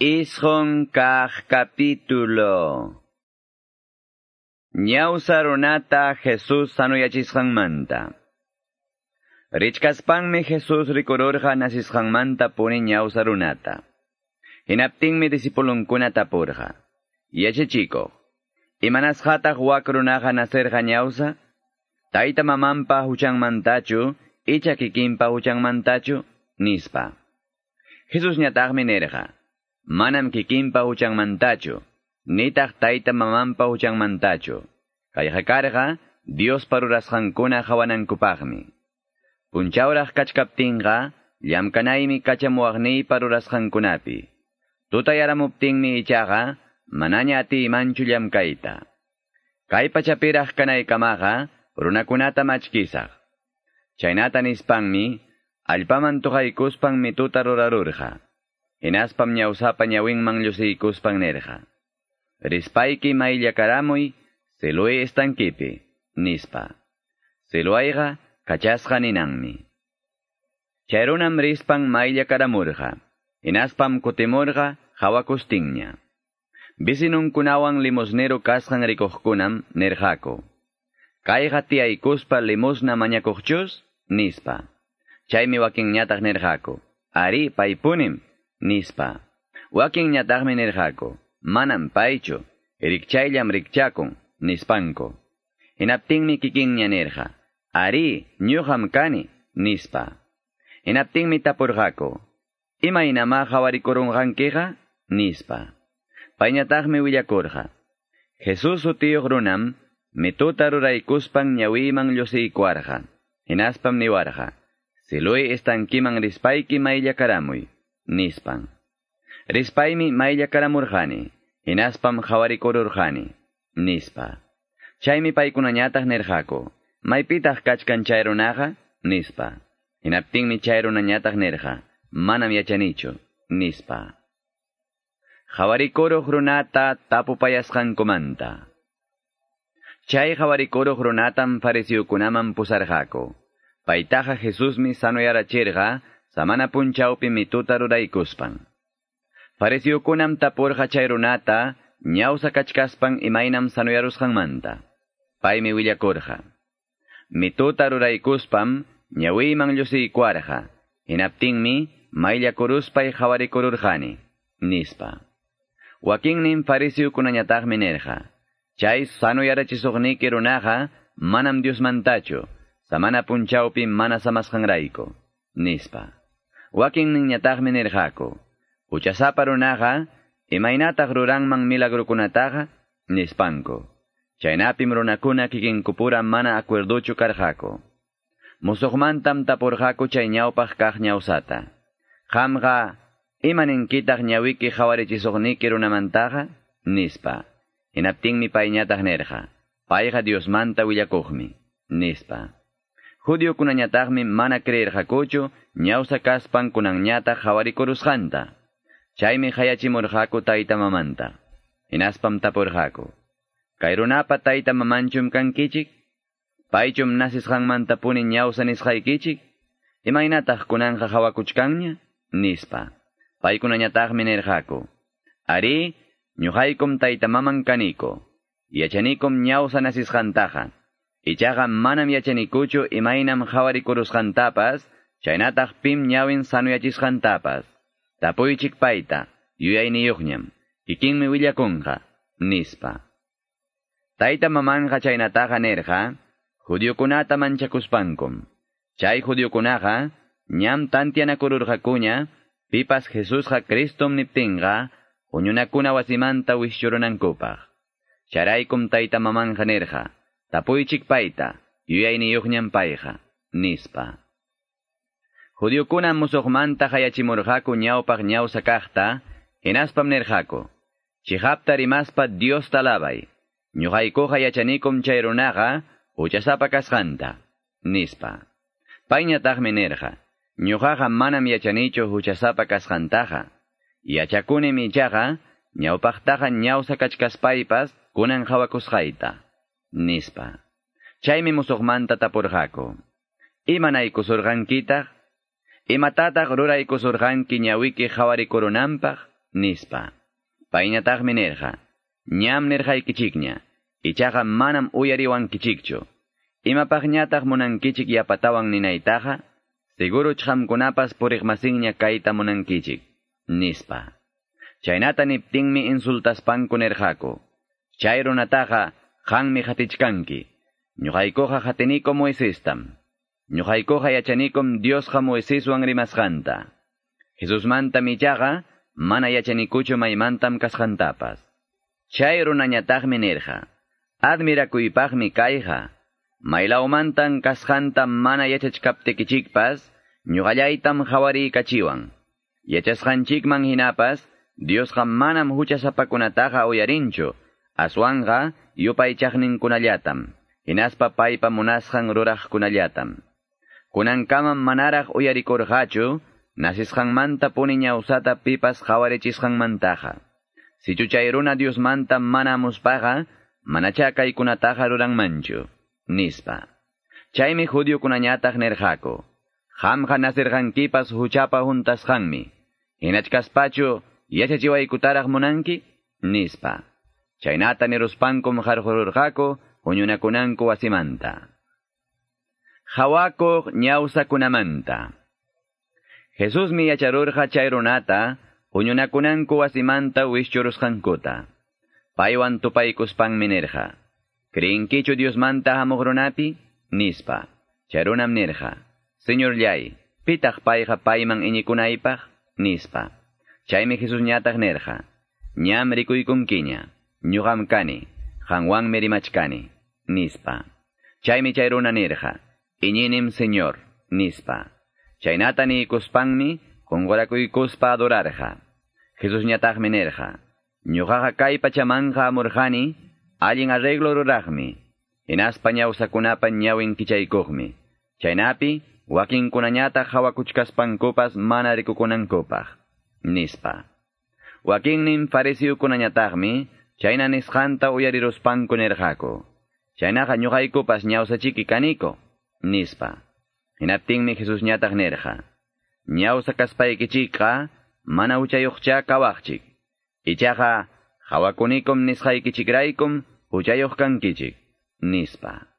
Ishon kah capítulo. Ñausa runata Jesús sanuyachisqanmanta. Richkaspanmi Jesús rikururqa nasisqanmanta puni ñausa runata. Hinaptinmi disipulunkuna tapurqa. Yachachiko. Imanasqataq wak runaqa naserqa ñausa? Tayta mamanpa huchanmantachu, icha kikinpa huchanmantachu, nispa. Jesús ñataqmi nerqa. Manam kikinpa huchanmantachu, nitaq tayta mamanpa huchanmantachu. Kayqa karqa, Dios parurasqankuna hawanankupaqmi. Punchawraq kachkaptinqa, llamkanaymi kachamuwaqniy parurasqankunapi. Tutayaramuptinmi ichaqa, manaña atimanchu llamkayta. Kay pachapiraq kanaykamaqa, runakunata machkisaq. Chaynata nispanmi, allpaman tuqaykuspanmi tuta rurarurqa. Hinaspam ñawsapa ñawinman llusiykuspan nerqa. Rispayki mayllakaramuy, seluy estankipi, nispa. Seluayqa kachasqa ninanmi. Chayrunam rispan mayllakaramurqa. Hinaspam kutimurqa hawakustinña. Bisinunkunawan limosnero kasqan rikuqkunam nerqaku. Kayqa tiyaykuspa limosna mañakuqchus, nispa. Chaymi wakinñataq nerqaku. Ari paypunim, nispa. Wakin ñataqmi nirqaku. Manam paychu. Rikchayllam rikchakun, nispanko. Hinaptinmi kikinña nirqa. Ari, ñuqam kani, nispa. Hinaptinmi tapurqaku. Imaynama qhawarikuronqankiqa, nispa. Payñataqmi willakurqa. Jesus utiyuq runam, mituta ruraykuspan ñawiman llusiykuarqa. Hinaspam niwarqa. Siluy estankiman rispayki mayllakaramuy nispan. Rispaymi mayllakaramurqani, hinaspam qhawarikururqani, nispa. Chaymi paykunañataq nirqaku, maypitaq kachkan chay runaqa, nispa. Hinaptinmi chay runañataq nirqa, manam yachanichu, nispa. Qhawarikuruq runata tapupayasqankumanta. Chay qhawarikuruq runatam farisiukunaman pusarqaku. Paytaqa Jesusmi samana punchawpi mituta ruraykuspan. Farisiukunam tapurqa chay runata, ñawsa kachkaspan imaynam sanuyarusqanmanta. Paymi willakurqa. Mituta ruraykuspam, ñawiyman llusiykuarqa. Hinaptinmi, mayllakuruspay qhawarikururqani, nispa. Wakinnin farisiukunañataqmi nerqa. Chay sanuyarachisuqniki runaqa, manam Diosmantachu, samana punchawpi mana samasqanrayku, nispa. Wakin niñataqmi nirqaku. Uchasapa runaqa, imaynataq ruranman milagrukunataqa, nispanku. Chaynapim runakuna kikinkupura mana acuerduchu karqaku. Musuqmantam tapurqaku chay ñawpaq kaq ñawsata. Qamqa, imaninkitaq ñawiki qhawarichisughniki runamantaqa, nispa. Hinaptinmi payñataq nerqa. Payqa Diosmanta willakuqmi, nispa. Judiokunañataqmi mana creerqakuchu, ñawsa kaspan kunanñataq qhawarikurusqanta. Chaymi hayachimurqaku tayta mamanta. Hinaspam tapurqaku. Kay runapa tayta mamanchum kankichik? Paychum nasisqanmanta puni ñawsa nisqaykichik? Imaynataq kunanqa hawakuchkanña? Nispa. Paykunañataqmi nirqaku. Ari, ñuqaykum tayta maman kaniko. Yachanikum ñawsa nasisqantaqa. Ichaqa manam yachanikuchu imaynam qhawarikurusqantapas, chaynataq pim ñawin sanuyachisqantapas. Tapuychik payta, yuyayniyuqñam, kikinmi willakunqa, nispa. Tayta mamanqa chaynataqa nerqa, judiokunata manchakuspankum. Chay judiokunaqa, ñam tantianakururqakuña, pipas Jesusqa Kristum niptinqa, huñunakuna wasimanta wishchurunankupaq. Charaykum tayta mamanqa nerqa, tapuychik payta, yuyayniyuqñam payqa, nispa. Judiokuna musuqmanta hayachimurqaku ñawpaq ñawsa kaqta, hinaspam nirqaku. Chihapta rimaspa Dios talabay. Ñuqaykuqa yachanikum chay runaqa, huchasapa kasqanta, nispa. Payñataqmi nirqa. Ñuqaqa manam yachanichu huchasapa kasqantaqa. Yachakunim ichaqa, ñawpaqtaqa ñawsa kachkaspaypas kunan hawakusqayta, nispa. Chaymi musuqmanta tapurqaku. Imanaykusurqankitaq? Imatataq ruraykusurqanki ñawiki qhawarikurunanpaq? nispa. Paynataqmi nirqa, ñam nirqaykichikña, ichaqa manam uyariwankichikchu. Imapaqñataq munankichik yapatawan ninaytaqa, seguro chqamkunapas puriqmasinña kayta munankichik, nispa. Chaynata niptinmi insultaspanku nirqaku. Chay runataqa, qanmi hatichkanki. Ñuqaykuqa hatiniku Moisestam. Ñuqaykuqa yachanikum Diosqa Moiseswan rimasqanta. Jesusmanta michaqa, mana yachanikuchu maymantam kasqantapas. Chay runañataqmi nirqa. Admirakuypaqmi kayqa. Maylawmantan kasqanta mana yachachkaptikichikpas, ñuqallaytam hawariykachiwan. Yachasqanchikman hinapas, Diosqa manam huchasapakunataqa uyarinchu, aswanqa yupaychaqninkunallatam, hinaspa paypa munasqan ruraqkunallatam. Kunankaman manaraq uyarikurqachu, nasisqanmanta puni ñawsata pipas qawarichisqanmantaqa. Sichuchay runa Diosmanta mana muspaqa, manacha kaykunataqa ruranmanchu, nispa. Chaymi judiokunañataq nirqaku. Qamqa nasirqankipas huchapa juntasqanmi. Hinachkaspachu, yachachiwaykutaraq munanki? Nispa. Chaynata niruspankum harjururqaku, huñunakunanku wasimanta. Hawakuq ñawsakunamanta. Jesusmi yacharurqa chay runata, huñunakunanku wasimanta wischurusqankuta. Paywan tupaykuspanmi nirqa. ¿Creenkichu Diosmanta hamuq runapi? Nispa. Chay runam nirqa. Señor llay, pitaq payqa payman iñikunaypaq? Nispa. Chaymi Jesus ñataq nirqa. Ñam rikuykunkiña. Ñuqam kani. Qanwanmi rimachkani. Nispa. Chaymi chay runa nirqa. Iñinim Señor. Nispa. Chaynata nikuspanmi qunqurakuykuspa adorarqa. Jesus ñataqmi nirqa. Ñuqaqa kay pachamanqa amurqani, allin arreglo ruraqmi. Hinaspa ñawsakunapa ñawin kichaykuqmi. Chaynapi, wakinkunañata hawakuchkaspankupas mana rikukunankupaq. Nispa. Wakinnin farisiukunañataqmi, chayna nisqanta uyariruspanku nirqaku. Chaynaqa ñuqaykupas ñawsachiki kaniko. Nispa. Hinaptinmi Jesus ñataq nirqa. Ñawsa kaspaykichikqa, mana uchayuqcha kawaqchik. Ichaqa, hawakunikum nisqaykichikraykum uchayuq kankichik. Nispa.